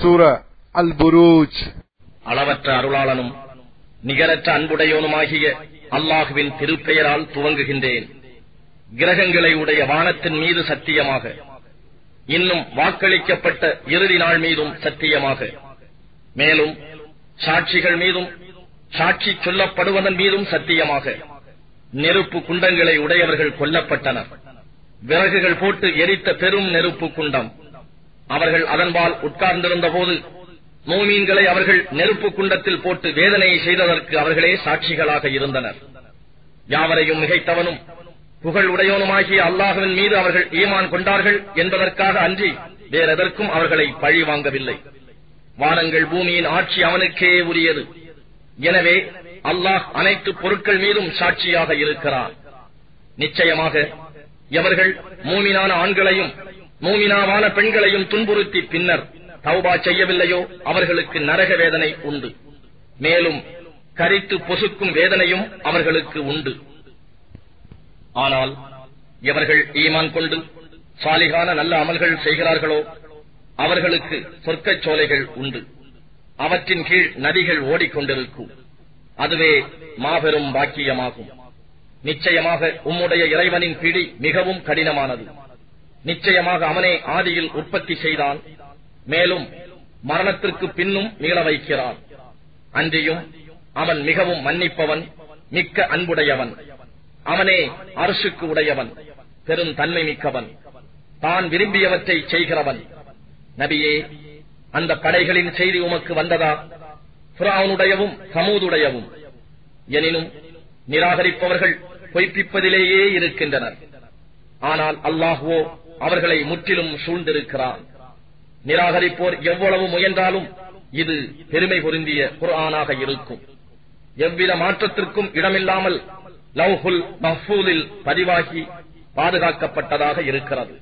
சூர அல் புரூஜ் அளவற்ற அருளாளனும் நிகரற்ற அன்புடையோனுமாகிய அல்லாஹுவின் திருப்பெயரால் துவங்குகின்றேன். கிரகங்களை உடைய வானத்தின் மீது சத்தியமாக இன்னும் வாக்களிக்கப்பட்ட இறுதி நாள் மீதும் சத்தியமாக. மேலும் சாட்சிகள் மீதும் சாட்சி சொல்லப்படுவதன் மீதும் சத்தியமாக. நெருப்பு குண்டங்களை உடையவர்கள் கொல்லப்பட்டனர். விறகுகள் போட்டு எரித்த பெரும் நெருப்பு குண்டம். அவர்கள் அதன்பால் உட்கார்ந்திருந்த போது மூமீன்களை அவர்கள் நெருப்பு குண்டத்தில் போட்டு வேதனையை செய்ததற்கு அவர்களே சாட்சிகளாக இருந்தனர். யாவரையும் மிகைத்தவனும் புகழ் உடையவனுமாகிய அல்லாஹுவின் மீது அவர்கள் ஈமான் கொண்டார்கள் என்பதற்காக அன்றி வேறெதற்கும் அவர்களை பழி வாங்கவில்லை. வானங்கள் பூமியின் ஆட்சி அவனுக்கே உரியது. எனவே அல்லாஹ் அனைத்து பொருட்கள் மீதும் சாட்சியாக இருக்கிறான். நிச்சயமாக எவர்கள் மூமினான ஆண்களையும் மூமினாவான பெண்களையும் துன்புறுத்தி பின்னர் தௌபா செய்யவில்லையோ? அவர்களுக்கு நரக வேதனை உண்டு. மேலும் கரித்து பொசுக்கும் வேதனையும் அவர்களுக்கு உண்டு. ஆனால் எவர்கள் ஈமான் கொண்டு சாலிகான நல்ல அமல்கள் செய்கிறார்களோ அவர்களுக்கு சொர்க்கச் சோலைகள் உண்டு. அவற்றின் கீழ் நதிகள் ஓடிக்கொண்டிருக்கும். அதுவே மாபெரும் பாக்கியமாகும். நிச்சயமாக உம்முடைய இறைவனின் பிடி மிகவும் கடினமானது. நிச்சயமாக அவனே ஆதியில் உற்பத்தி செய்தான். மேலும் மரணத்திற்கு பின்னும் மீள வைக்கிறான். அன்றியும் அவன் மிகவும் மன்னிப்பவன் மிக்க அன்புடையவன். அவனே அரசுக்கு உடையவன் பெரும் தன்மை மிக்கவன். தான் விரும்பியவற்றை செய்கிறவன். நபியே அந்த படைகளின் செய்தி உமக்கு வந்ததா? புறாவுனுடையவும் சமூதுடையவும். எனினும் நிராகரிப்பவர்கள் பொய்ப்பிப்பதிலேயே இருக்கின்றனர். ஆனால் அல்லாஹுவோ அவர்களை முற்றிலும் சூழ்ந்திருக்கிறான். நிராகரிப்போர் எவ்வளவு முயன்றாலும் இது பெருமை பொருந்திய குரானாக இருக்கும். எவ்வித மாற்றத்திற்கும் இடமில்லாமல் லவ்ஹுல் மஹ்பூலில் பதிவாகி பாதுகாக்கப்பட்டதாக இருக்கிறது.